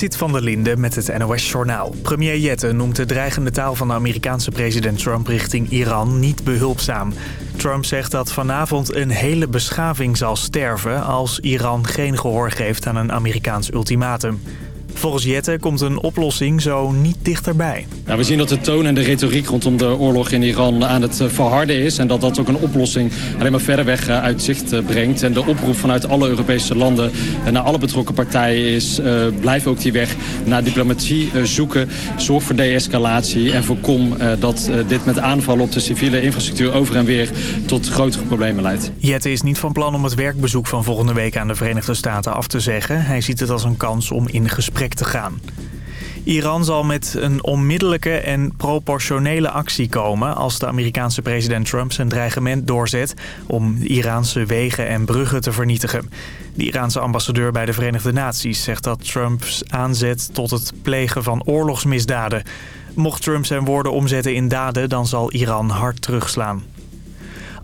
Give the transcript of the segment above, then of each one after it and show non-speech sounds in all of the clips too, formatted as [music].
Zit van der Linde met het NOS-journaal. Premier Jette noemt de dreigende taal van de Amerikaanse president Trump richting Iran niet behulpzaam. Trump zegt dat vanavond een hele beschaving zal sterven als Iran geen gehoor geeft aan een Amerikaans ultimatum. Volgens Jette komt een oplossing zo niet dichterbij. Ja, we zien dat de toon en de retoriek rondom de oorlog in Iran aan het eh, verharden is. En dat dat ook een oplossing alleen maar verder weg eh, uit zicht eh, brengt. En de oproep vanuit alle Europese landen en naar alle betrokken partijen is... Uh, blijf ook die weg naar diplomatie zoeken. Zorg voor de-escalatie en voorkom uh, dat dit met aanvallen op de civiele infrastructuur over en weer tot grotere problemen leidt. Jette is niet van plan om het werkbezoek van volgende week aan de Verenigde Staten af te zeggen. Hij ziet het als een kans om in gesprek te gaan. Iran zal met een onmiddellijke en proportionele actie komen... als de Amerikaanse president Trump zijn dreigement doorzet... om Iraanse wegen en bruggen te vernietigen. De Iraanse ambassadeur bij de Verenigde Naties zegt dat Trumps aanzet... tot het plegen van oorlogsmisdaden. Mocht Trump zijn woorden omzetten in daden, dan zal Iran hard terugslaan.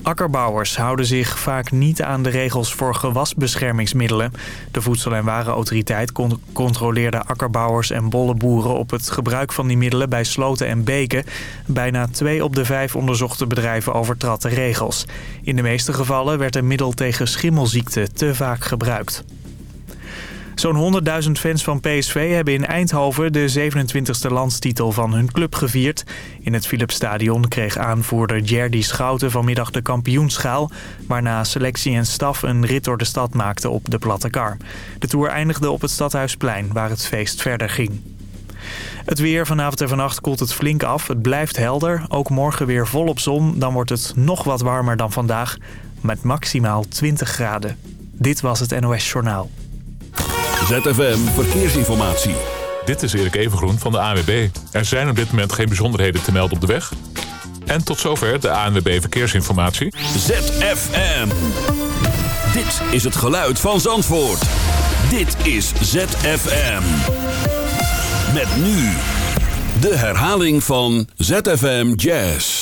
Akkerbouwers houden zich vaak niet aan de regels voor gewasbeschermingsmiddelen. De Voedsel- en Warenautoriteit controleerde akkerbouwers en bolleboeren op het gebruik van die middelen bij sloten en beken. Bijna twee op de vijf onderzochte bedrijven overtrad de regels. In de meeste gevallen werd een middel tegen schimmelziekte te vaak gebruikt. Zo'n 100.000 fans van PSV hebben in Eindhoven de 27e landstitel van hun club gevierd. In het Philipsstadion kreeg aanvoerder Jerdy Schouten vanmiddag de kampioenschaal... waarna selectie en staf een rit door de stad maakten op de platte kar. De tour eindigde op het Stadhuisplein, waar het feest verder ging. Het weer vanavond en vannacht koelt het flink af. Het blijft helder. Ook morgen weer volop zon. Dan wordt het nog wat warmer dan vandaag. Met maximaal 20 graden. Dit was het NOS Journaal. ZFM Verkeersinformatie. Dit is Erik Evengroen van de ANWB. Er zijn op dit moment geen bijzonderheden te melden op de weg. En tot zover de ANWB Verkeersinformatie. ZFM. Dit is het geluid van Zandvoort. Dit is ZFM. Met nu de herhaling van ZFM Jazz.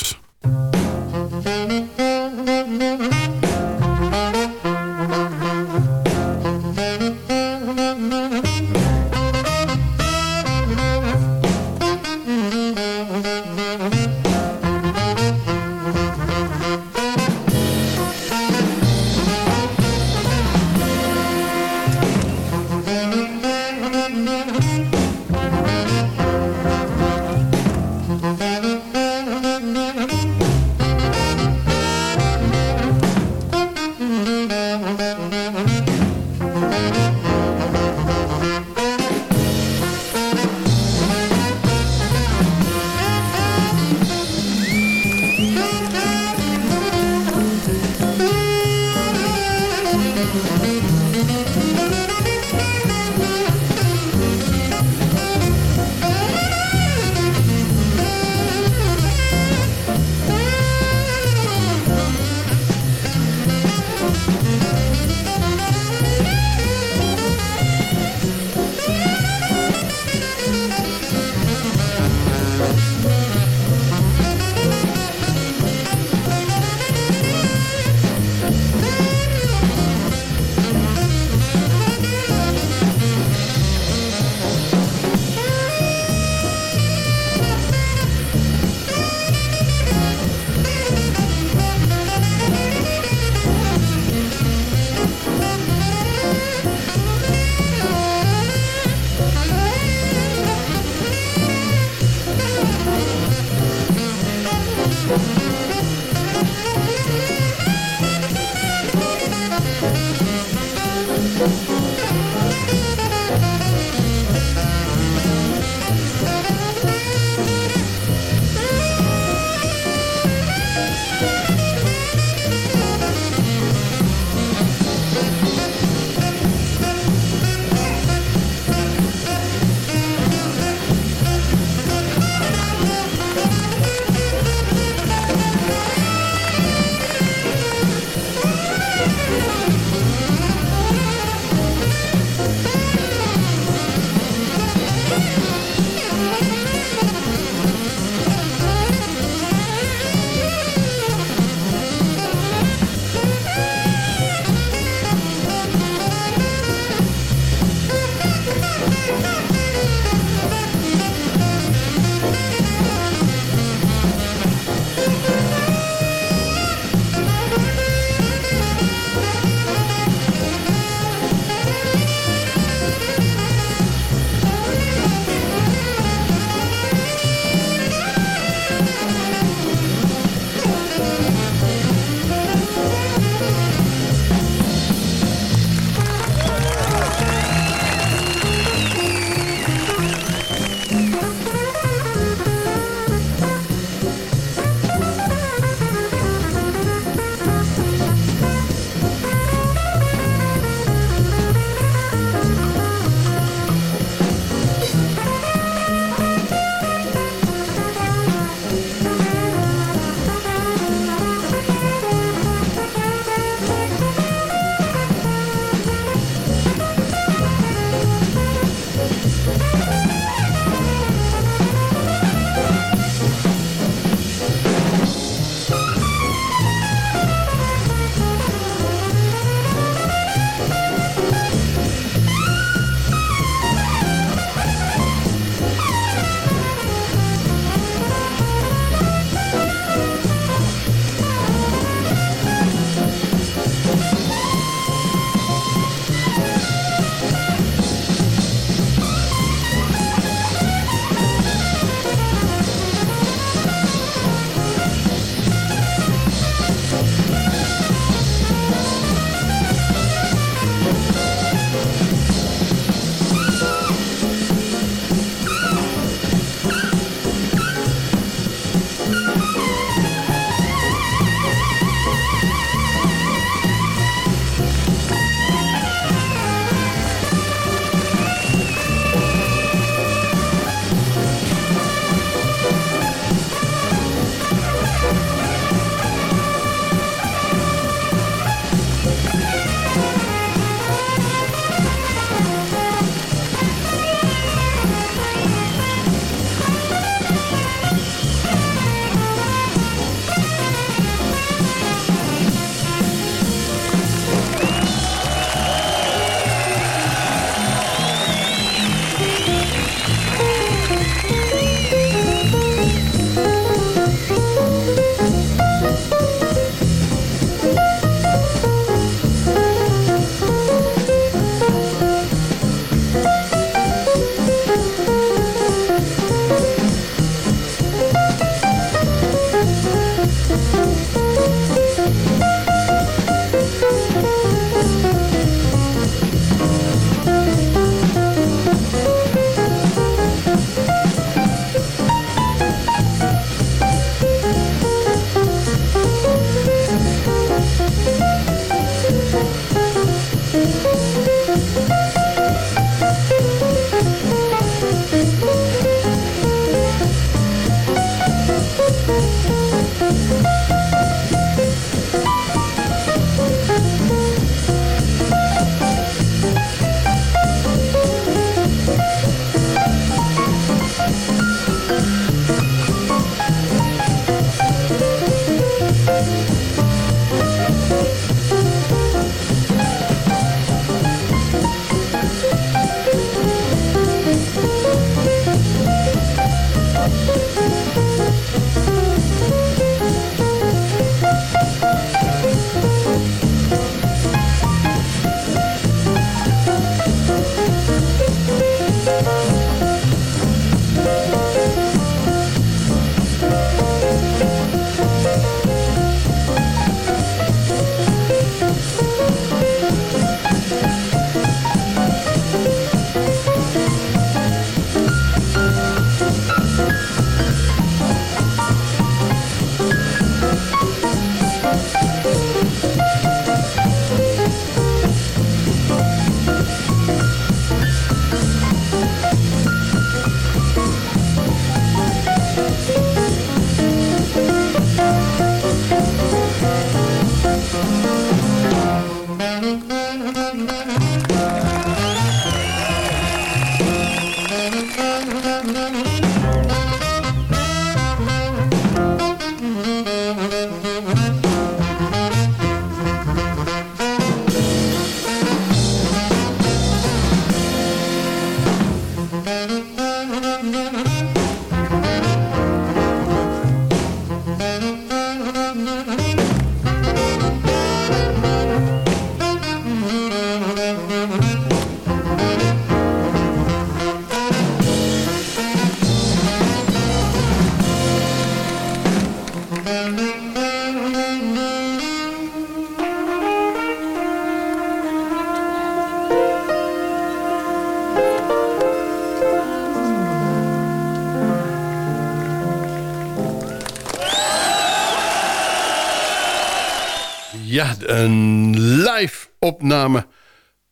Een live opname.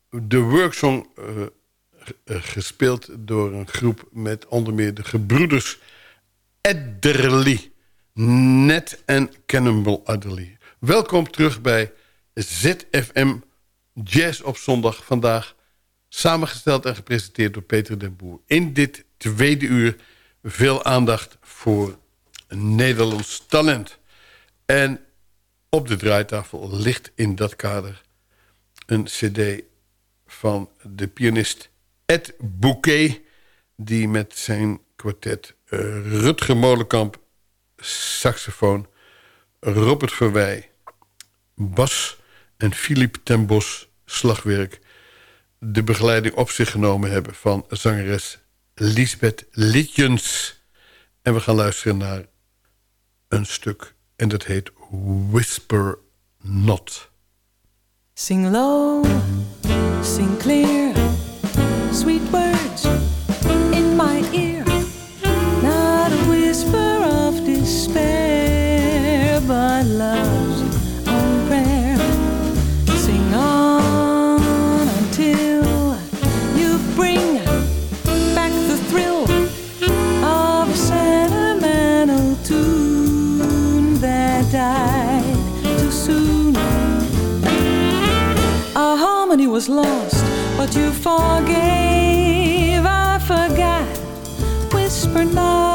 De worksong uh, gespeeld door een groep met onder meer de gebroeders Adderley. Net en Cannonball Adderley. Welkom terug bij ZFM Jazz op zondag vandaag. Samengesteld en gepresenteerd door Peter den Boer. In dit tweede uur veel aandacht voor Nederlands talent. En op de draaitafel ligt in dat kader een cd van de pianist Ed Bouquet... die met zijn kwartet uh, Rutger Molenkamp, saxofoon... Robert Verwij, bas en Philippe ten Bos, slagwerk... de begeleiding op zich genomen hebben van zangeres Lisbeth Litjens. En we gaan luisteren naar een stuk en dat heet Whisper Not. Sing low, sing clear, was lost, but you forgave. I forgot. Whisper not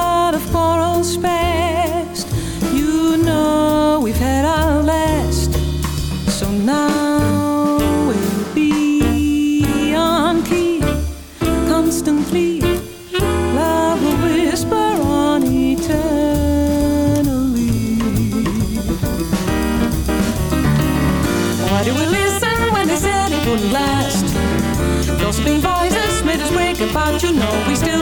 us break apart. You know we still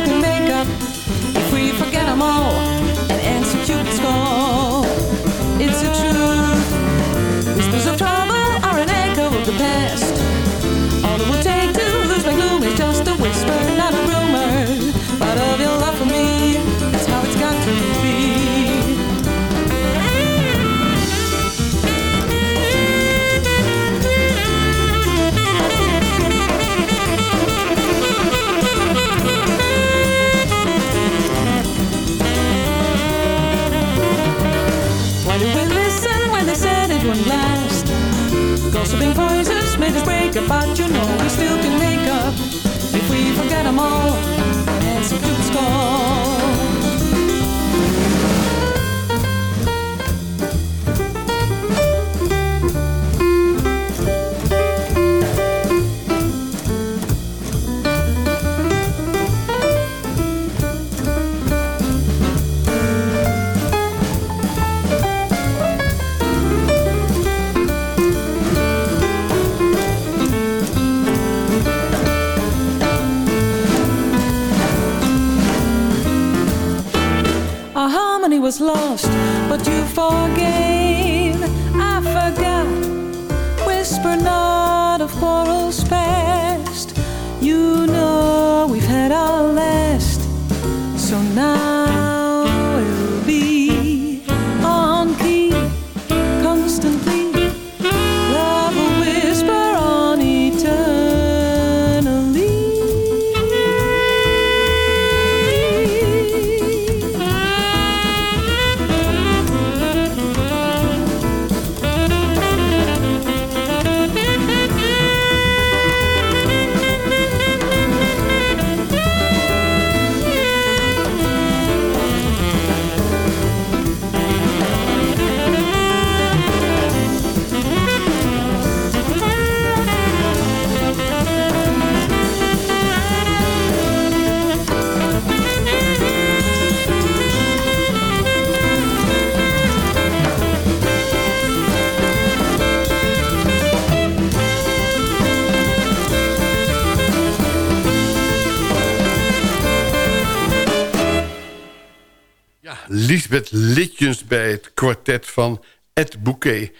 Lisbeth Litjens bij het kwartet van Ed Bouquet.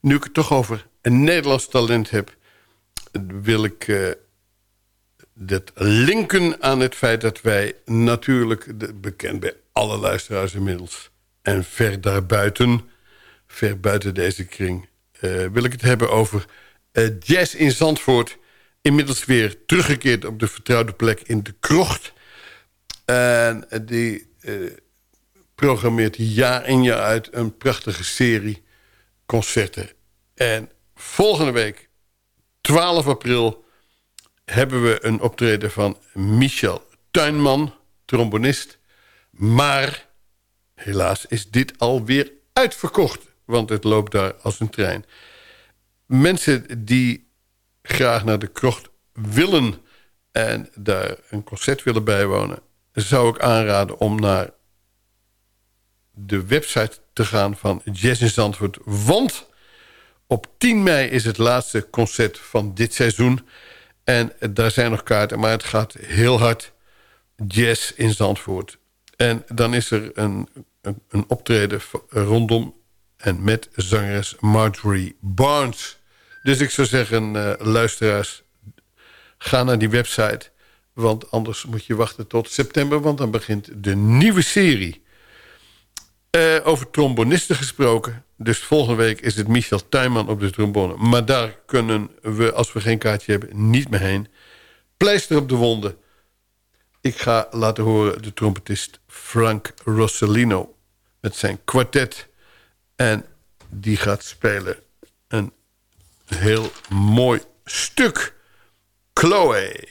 Nu ik het toch over een Nederlands talent heb... wil ik eh, dat linken aan het feit dat wij natuurlijk... bekend bij alle luisteraars inmiddels... en ver daarbuiten, ver buiten deze kring... eh, wil ik het hebben over eh, jazz in Zandvoort. Inmiddels weer teruggekeerd op de vertrouwde plek in de krocht. En die programmeert jaar in jaar uit een prachtige serie concerten. En volgende week, 12 april, hebben we een optreden van Michel Tuinman, trombonist. Maar helaas is dit alweer uitverkocht, want het loopt daar als een trein. Mensen die graag naar de krocht willen en daar een concert willen bijwonen... zou ik aanraden om naar de website te gaan van Jazz in Zandvoort. Want op 10 mei is het laatste concert van dit seizoen. En daar zijn nog kaarten, maar het gaat heel hard. Jazz in Zandvoort. En dan is er een, een, optreden rondom en met zangeres Marjorie Barnes. Dus ik zou zeggen, uh, luisteraars, ga naar die website. Want anders moet je wachten tot september, want dan begint de nieuwe serie. Uh, over trombonisten gesproken. Dus volgende week is het Michel Tuinman op de trombone. Maar daar kunnen we, als we geen kaartje hebben, niet meer heen. Pleister op de wonden. Ik ga laten horen de trompetist Frank Rossellino. Met zijn kwartet. En die gaat spelen een heel mooi stuk. Chloe.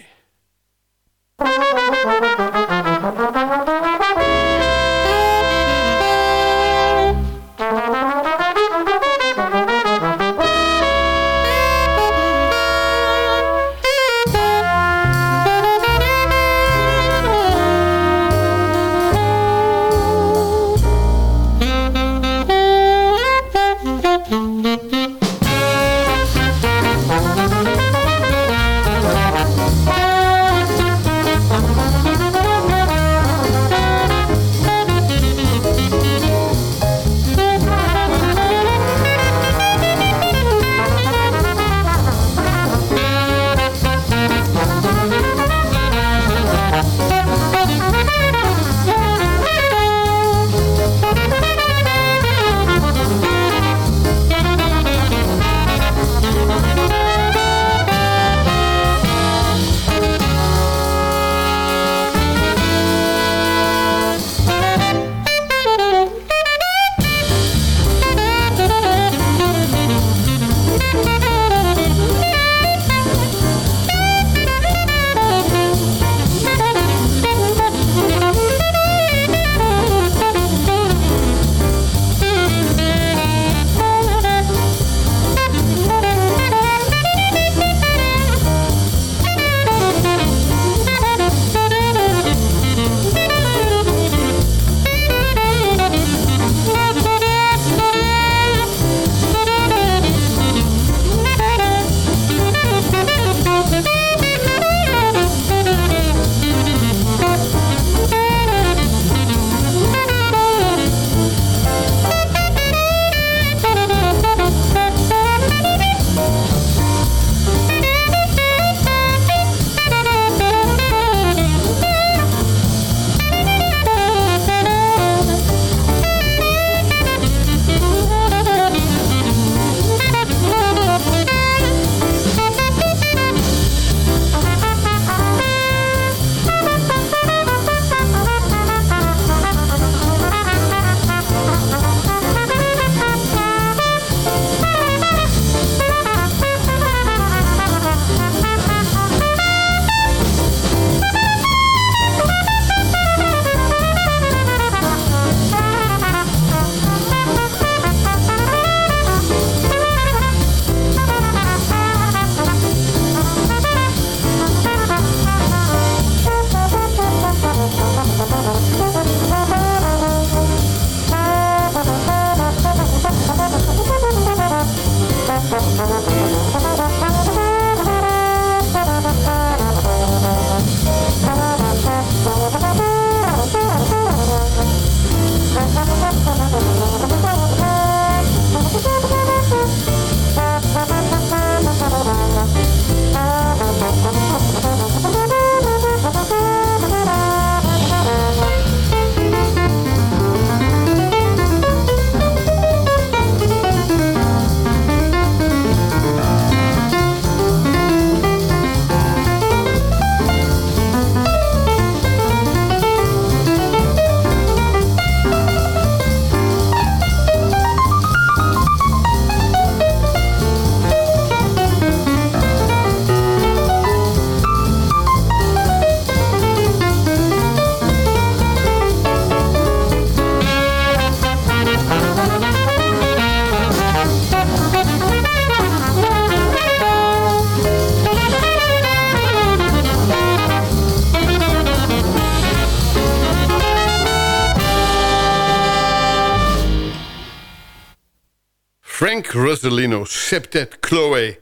Rosalino, Septet Chloe.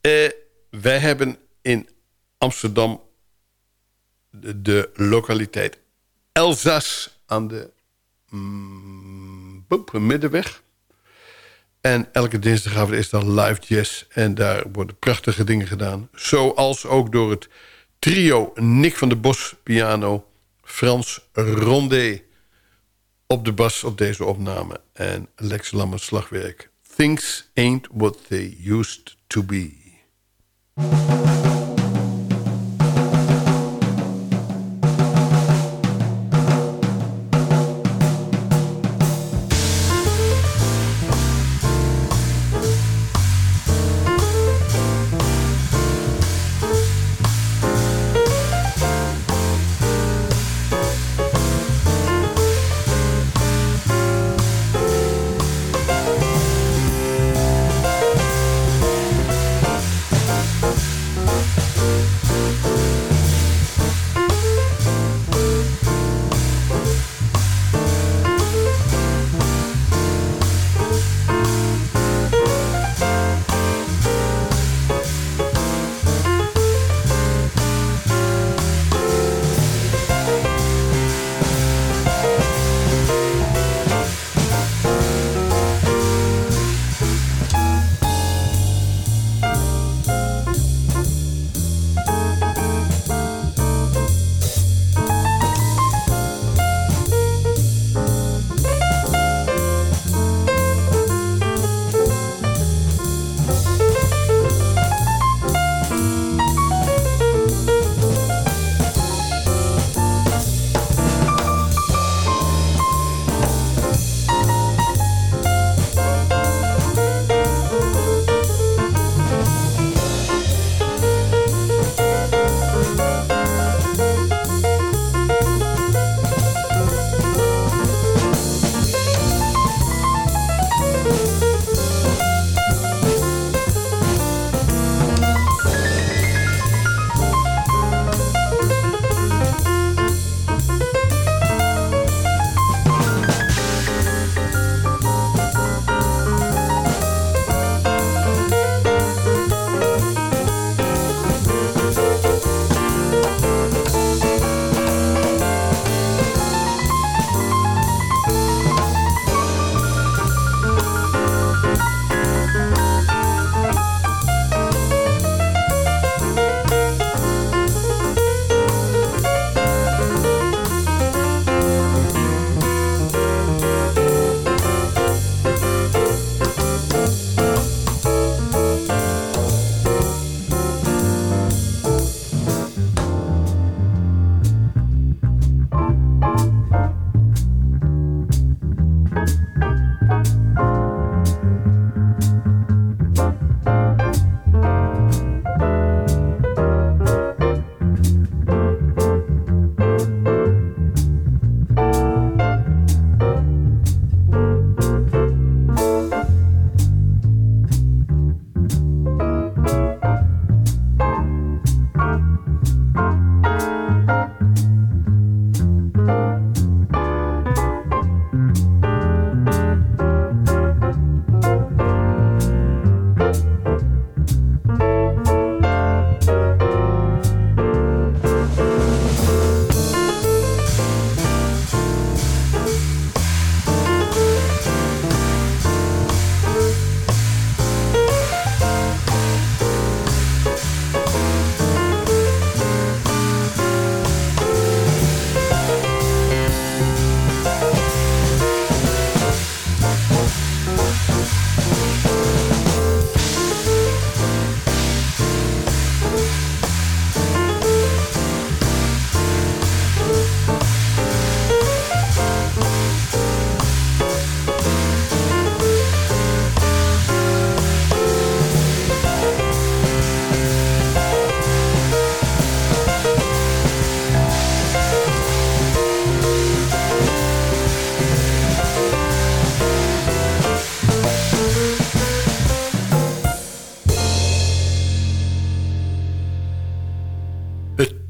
Eh, wij hebben in Amsterdam de, de lokaliteit Elzas aan de mm, middenweg. En elke dinsdagavond is dan live jazz. En daar worden prachtige dingen gedaan. Zoals ook door het trio Nick van der Bos piano... Frans Rondé op de bas op deze opname... en Lex Lammers slagwerk. Things ain't what they used to be.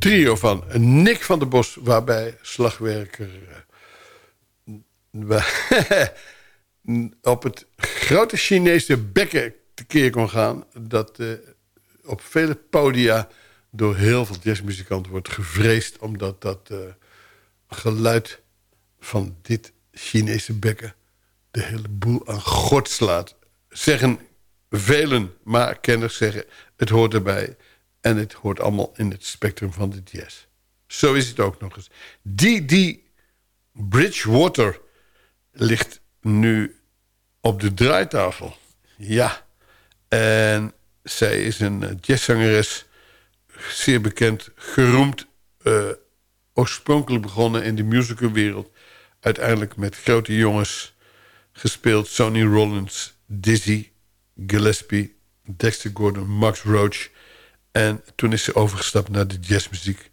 Trio van Nick van der Bos... waarbij slagwerker... [laughs] op het grote Chinese bekken tekeer kon gaan... dat eh, op vele podia door heel veel jazzmuzikanten wordt gevreesd... omdat dat eh, geluid van dit Chinese bekken de hele boel aan gort slaat. Zeggen velen, maar kenners zeggen het hoort erbij... en het hoort allemaal in het spectrum van de jazz. Zo is het ook nog eens. Die, die Bridgewater ligt nu op de draaitafel. Ja. En zij is een eh, jazzzangeres. Zeer bekend, geroemd. Uh, oorspronkelijk begonnen in de musicalwereld. Uiteindelijk met grote jongens gespeeld. Sonny Rollins, Dizzy Gillespie, Dexter Gordon, Max Roach. En toen is ze overgestapt naar de jazzmuziek.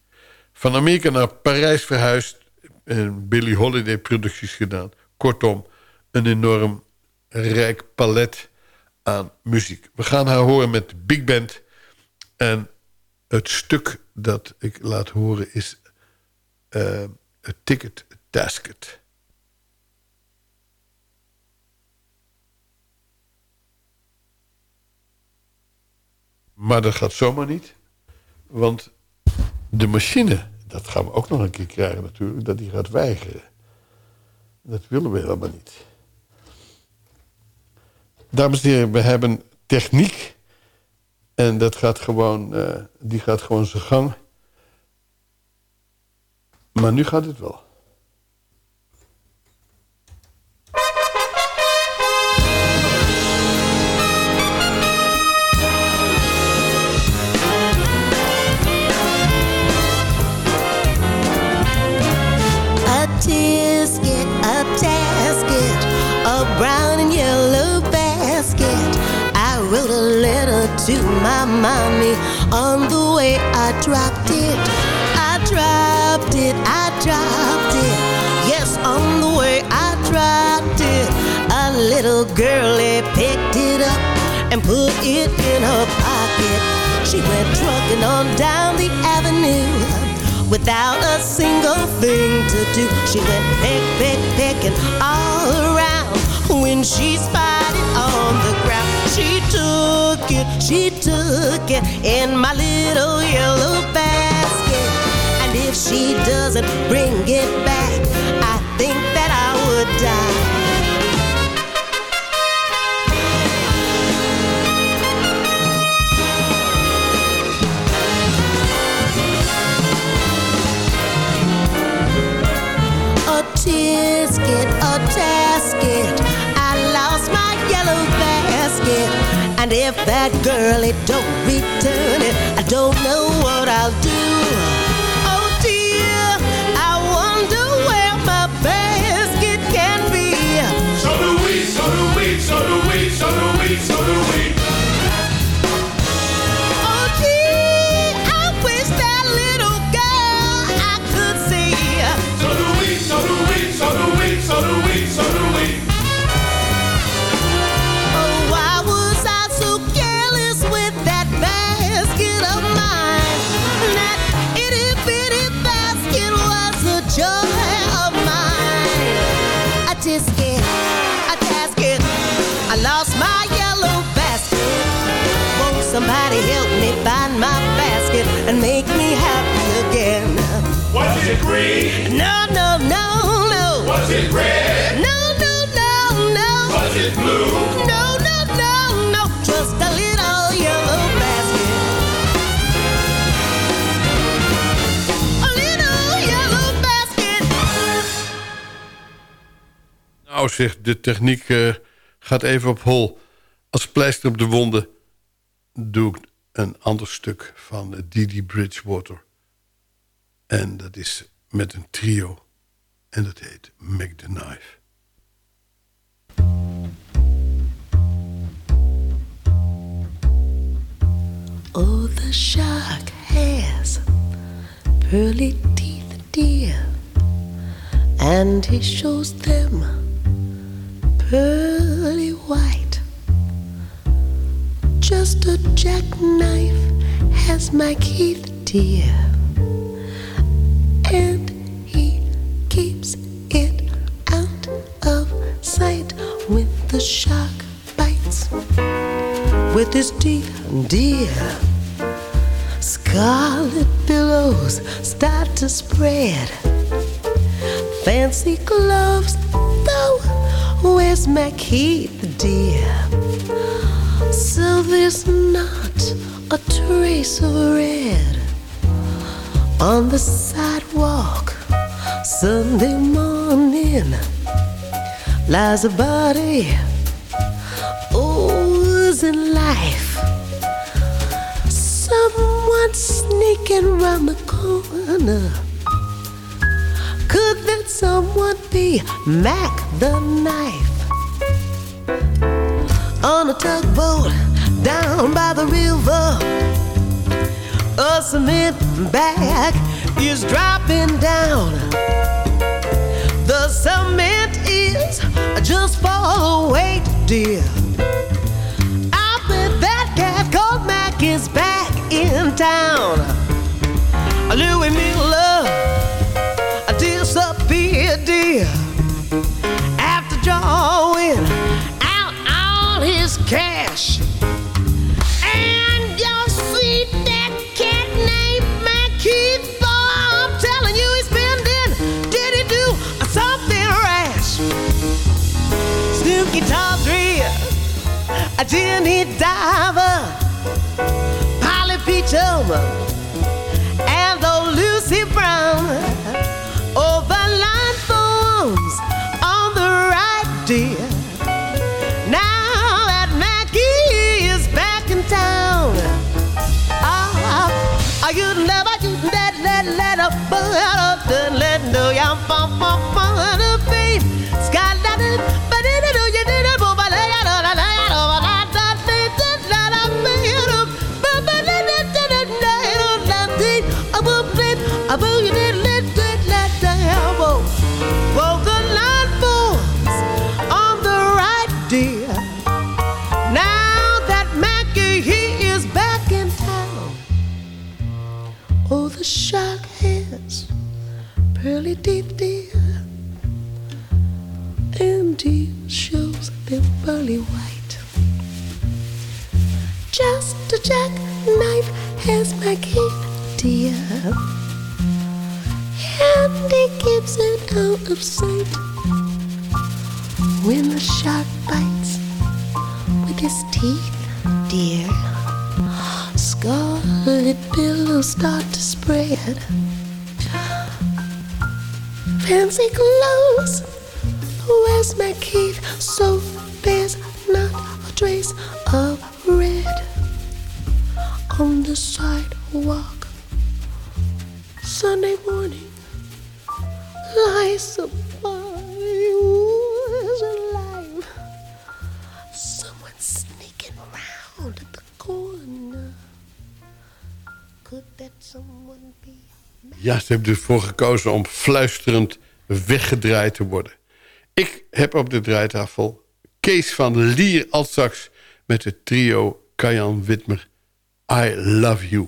Van Amerika naar Parijs verhuisd. En Billie Holiday producties gedaan. Kortom, een enorm rijk palet aan muziek. We gaan haar horen met de big band. En het stuk dat ik laat horen is uh, A Ticket Tasket. Maar dat gaat zomaar niet. Want de machine, dat gaan we ook nog een keer krijgen natuurlijk... dat die gaat weigeren. Dat willen we helemaal niet. Dames en heren, we hebben techniek. En dat gaat gewoon, uh, die gaat gewoon zijn gang. Maar nu gaat het wel. To my mommy on the way I dropped it. I dropped it, I dropped it. Yes, on the way I dropped it. A little girlie picked it up and put it in her pocket. She went trucking on down the avenue without a single thing to do. She went peck, peck, pecking all around when she spied it on the ground. She took it, she took it in my little yellow basket. And if she doesn't bring it back, I think that I would die. a tisket, a tasket. I lost my yellow basket. And if that girlie don't return it, I don't know what I'll do. Oh dear, I wonder where my basket can be. So do we, so do we, so do we, so do we, so do we. Joy of mine. A tisket, a tasket, I lost my yellow basket. Won't somebody help me find my basket and make me happy again? Was it green? No, no, no, no. Was it red? No, no, no, no. Was it blue? No, Nou zeg, de techniek eh, gaat even op hol. Als pleister op de wonden doe ik een ander stuk van Didi Bridgewater. En dat is met een trio. En dat heet Make the Knife. Oh, the shark has pearly teeth, dear, and he shows them pearly white. Just a jackknife has my Keith, dear, and he keeps it out of sight with the shark bites with his teeth, dear. Scarlet billows start to spread. Fancy gloves, though where's McKeith, dear? So there's not a trace of red on the sidewalk Sunday morning lies a body oozing life. Someone sneaking round the corner. Could that someone be Mac the knife? On a tugboat down by the river, a cement bag is dropping down. The cement is just for the weight, dear. I bet that cat called Mac is back in town. Louis Miller dear. After drawing out all his cash. And you'll see I'm telling you, he's spending. Did he do something rash? Snooky a Jenny Diver, Polly Peachum, and pearly teeth, dear, and he shows them pearly white. Just a jackknife has Mackie, dear, and he keeps it out of sight. When the shark bites with his teeth, dear. Scarlet billows start to spread. Fancy clothes, where's my Keith? So there's not a trace of red on the sidewalk. Sunday morning lies a who's alive. Someone sneaking around at the corner. Could that someone be? Ja, ze hebben ervoor gekozen om fluisterend weggedraaid te worden. Ik heb op de draaitafel Kees van Lier Altsax met het trio Kajan Witmer. I love you.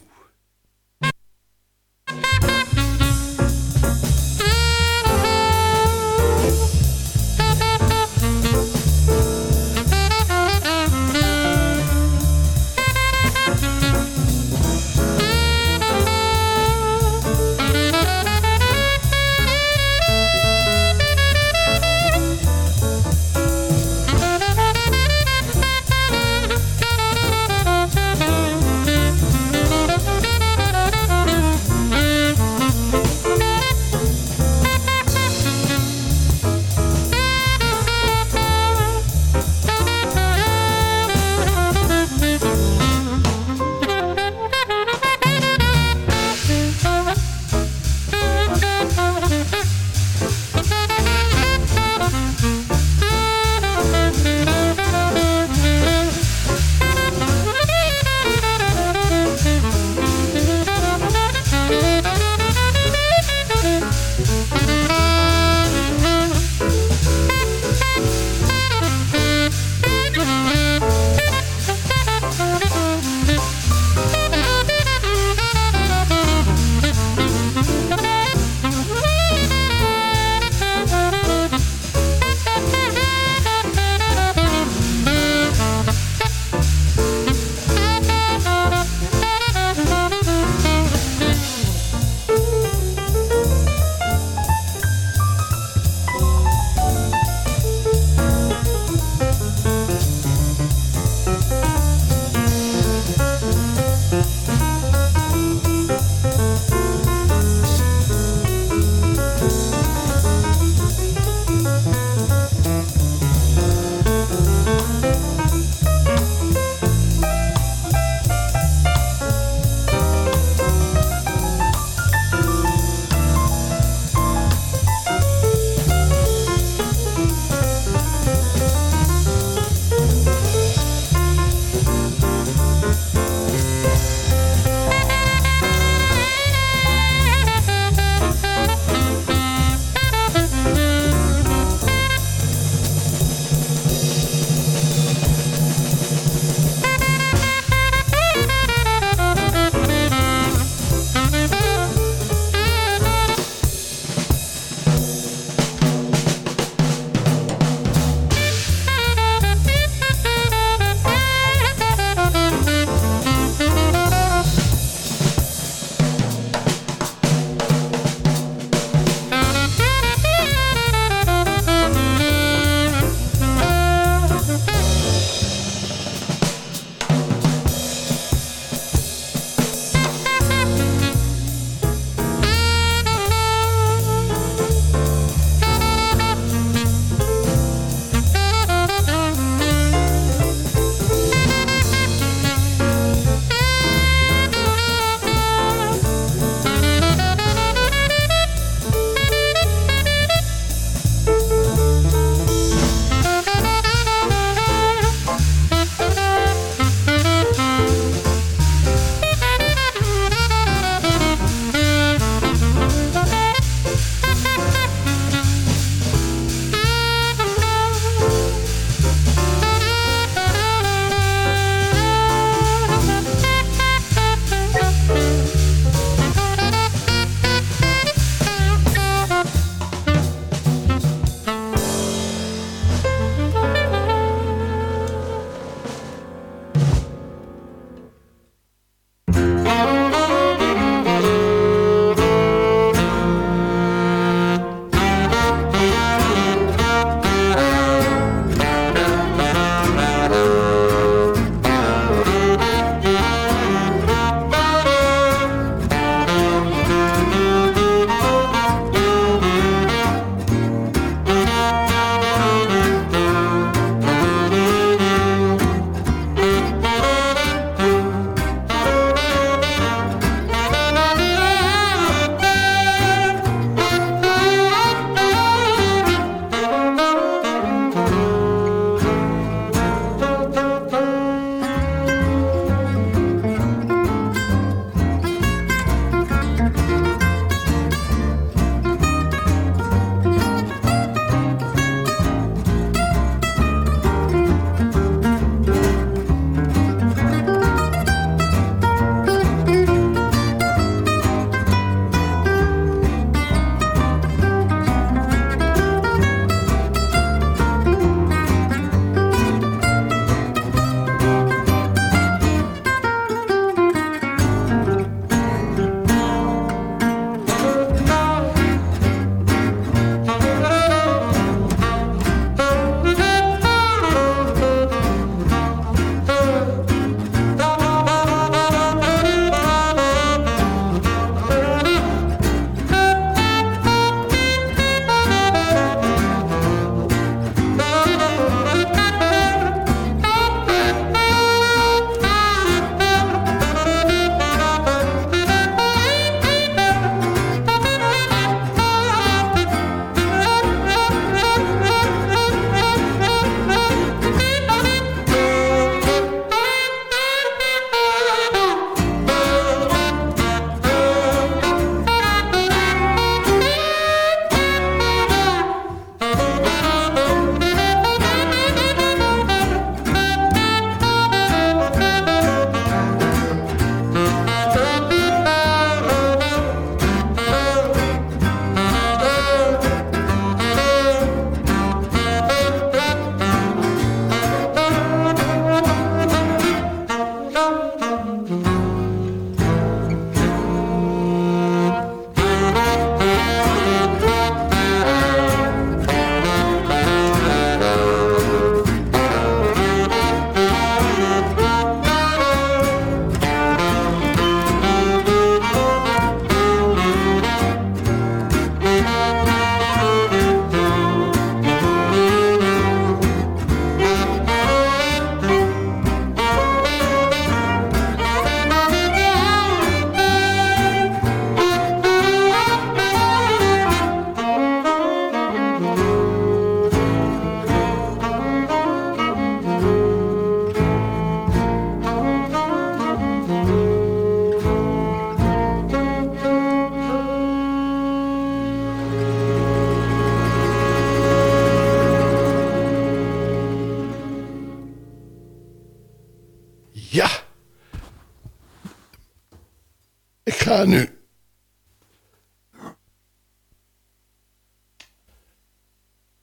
Nu...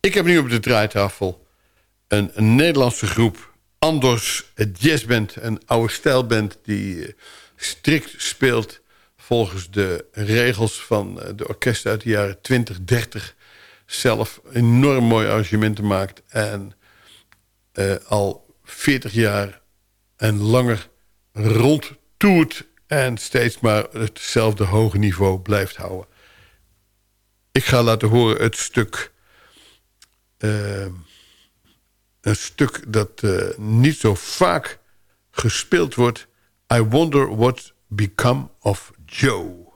Ik heb nu op de draaitafel een, een Nederlandse groep... Anders Jazzband, een oude stijlband... die eh, strikt speelt volgens de regels van eh, de orkesten uit de jaren 20, 30... zelf enorm mooie arrangementen maakt... en eh, al 40 jaar en langer rondtoert... en steeds maar hetzelfde hoge niveau blijft houden. Ik ga laten horen het stuk... eh, een stuk dat eh, niet zo vaak gespeeld wordt... I Wonder What Become of Joe.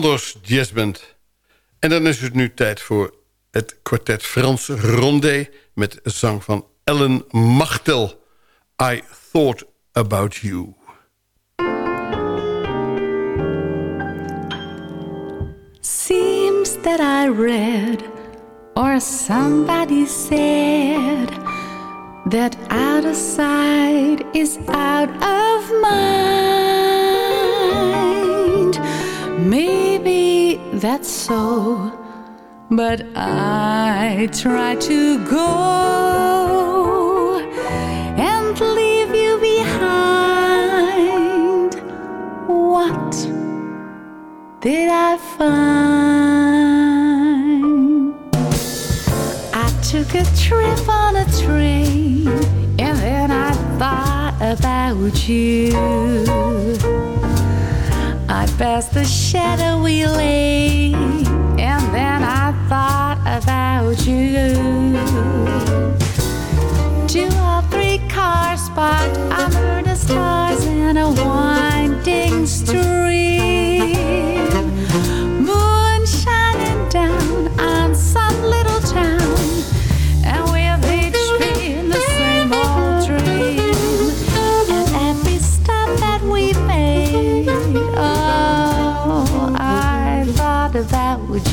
Anders Jazzband. En dan is het nu tijd voor het kwartet Frans Rondé... met zang van Ellen Machtel. I Thought About You. Seems that I read or somebody said that out of sight is out of mind. Maybe that's so. But I try to go and leave you behind. What did I find? I took a trip on a train and then I thought about you past the shadow we lay. And then I thought about you. Two or three cars parked under the stars in a winding street.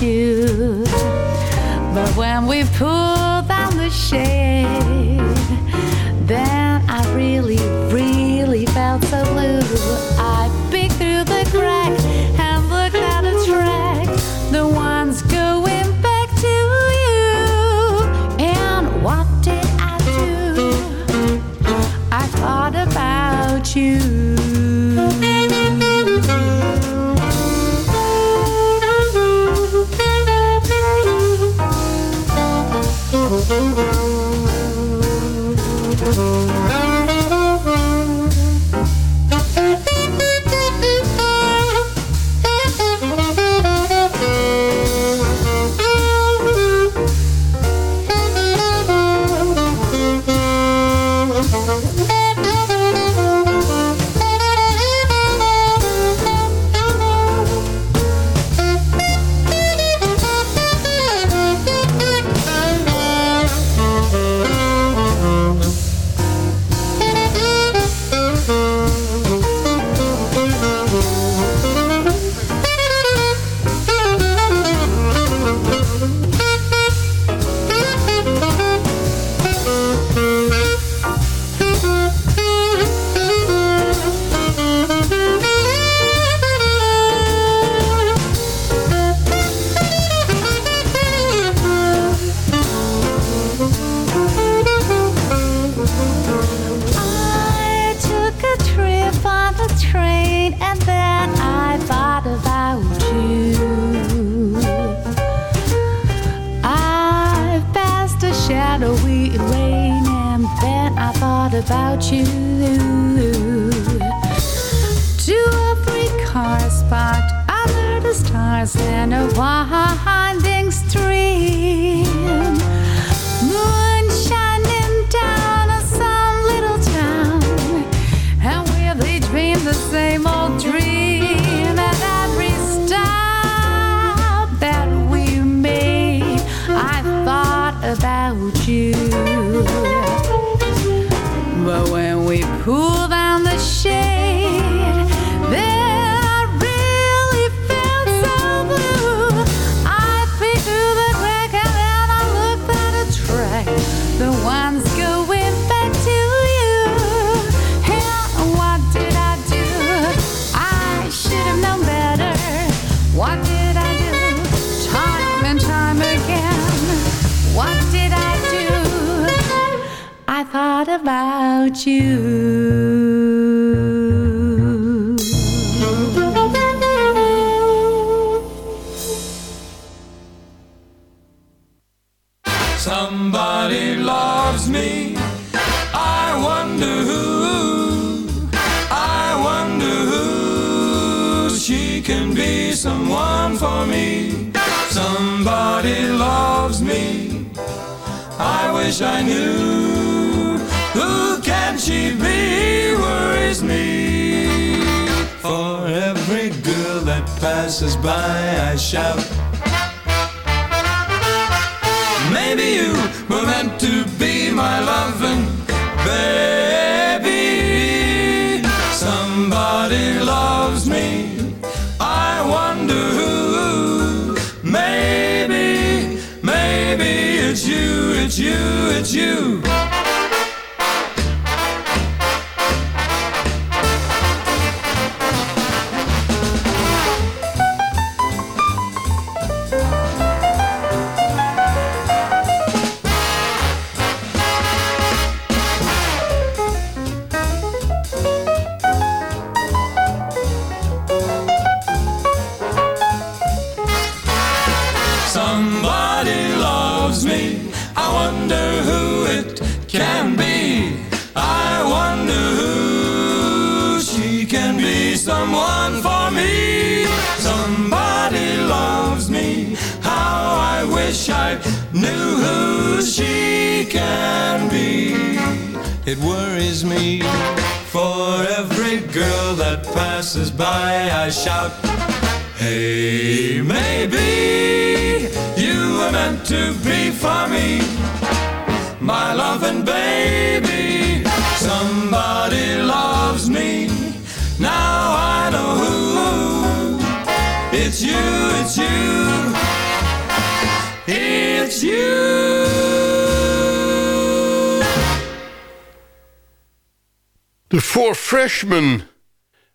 you. But when we pull down the shade, then I really Música you. Loves me. I wonder who it can be. I wonder who she can be. Someone for me. Somebody loves me. How I wish I knew who she can be. It worries me. For every girl that passes by, I shout, Hey, maybe you were meant to be for me, my loving baby. Somebody loves me. Now I know who. It's you, it's you. It's you. De Four Freshmen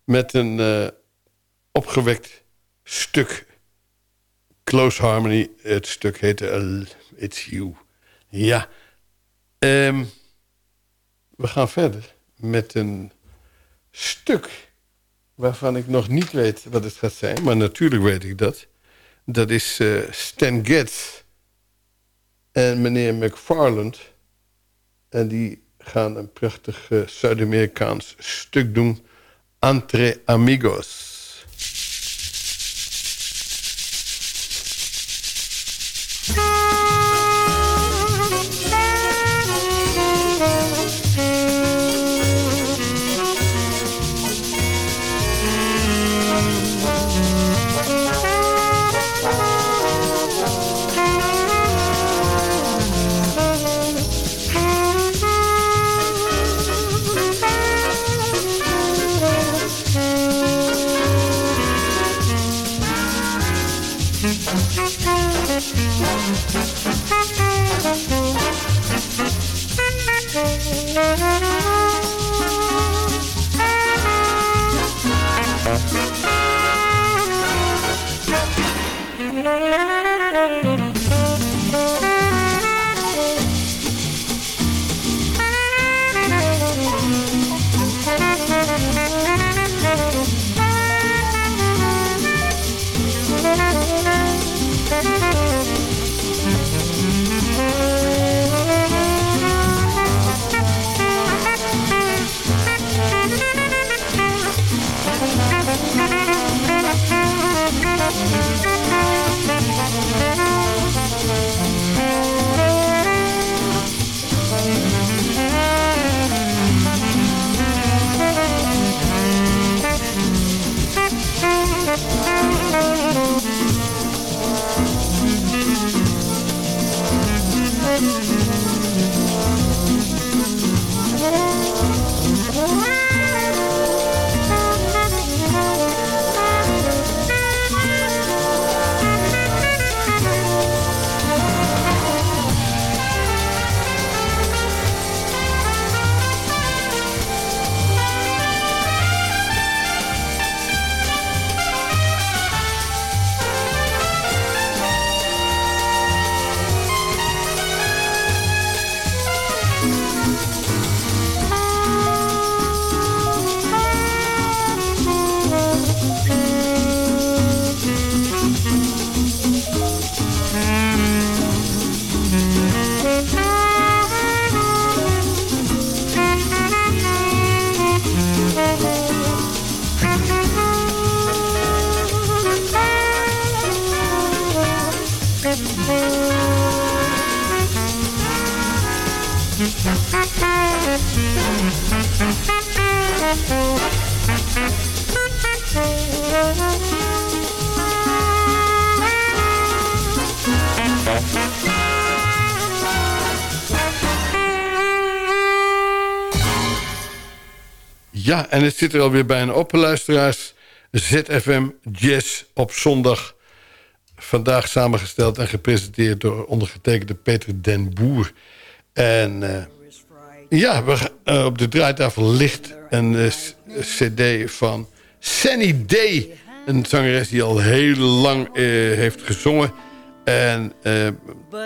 met een eh, opgewekt stuk Close Harmony. Het stuk heette uh, It's You. Ja, ehm, we gaan verder met een stuk waarvan ik nog niet weet wat het gaat zijn. Maar natuurlijk weet ik dat. Dat is eh, Stan Getz en meneer McFarland. En die gaan een prachtig uh, Zuid-Amerikaans stuk doen. Entre Amigos. En het zit er alweer bijna op, luisteraars. ZFM Jazz op zondag. Vandaag samengesteld en gepresenteerd door ondergetekende Peter den Boer. En uh, ja, we, uh, op de draaitafel ligt een uh, cd van Sunny Day. Een zangeres die al heel lang heeft gezongen. En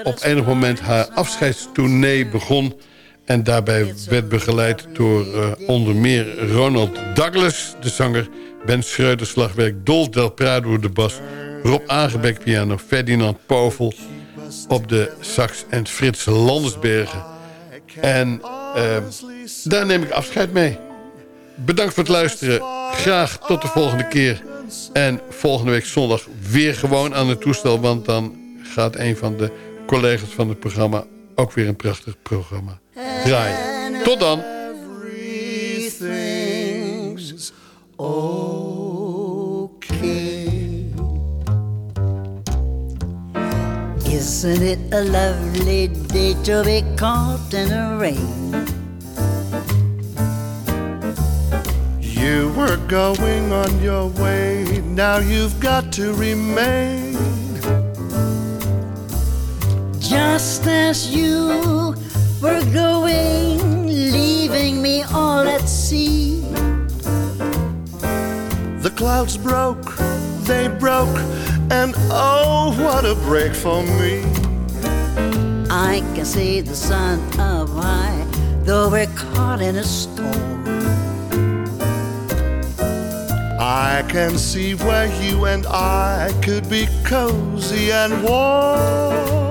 op enig moment haar afscheidstournee begon... En daarbij werd begeleid door uh, onder meer Ronald Douglas, de zanger... Ben Schreuder slagwerk, Dol Del Prado de bas... Rob Aangebek piano, Ferdinand Povel... op de sax en Frits Landersbergen. En eh, daar neem ik afscheid mee. Bedankt voor het luisteren. Graag tot de volgende keer. En volgende week zondag weer gewoon aan het toestel... want dan gaat een van de collega's van het programma... ook weer een prachtig programma draaien. Tot dan. Isn't it a lovely day to be caught in the rain? You were going on your way, now you've got to remain. Just as you were going, leaving me all at sea. The clouds broke, they broke, and oh, what a break for me. I can see the sun up high, though we're caught in a storm. I can see where you and I could be cozy and warm.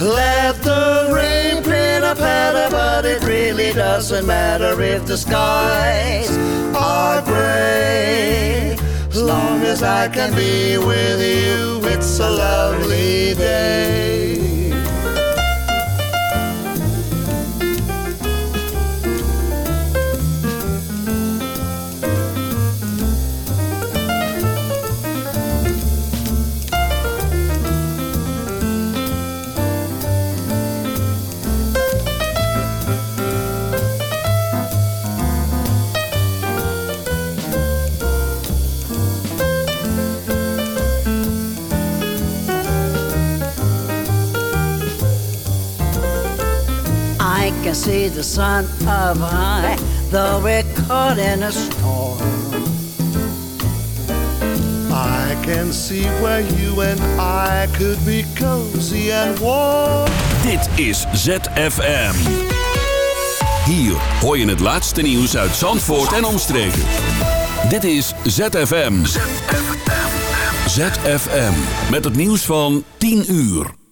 Let the rain pitter patter, but it really doesn't matter if the skies are gray. As long as I can be with you, it's a lovely day. See the sun up high, though we're caught in a storm. I can see where you and I could be cozy and warm. Dit is ZFM. Hier hoor je het laatste nieuws uit Zandvoort en omstreken. Dit is ZFM. ZFM. Met het nieuws van 10 uur.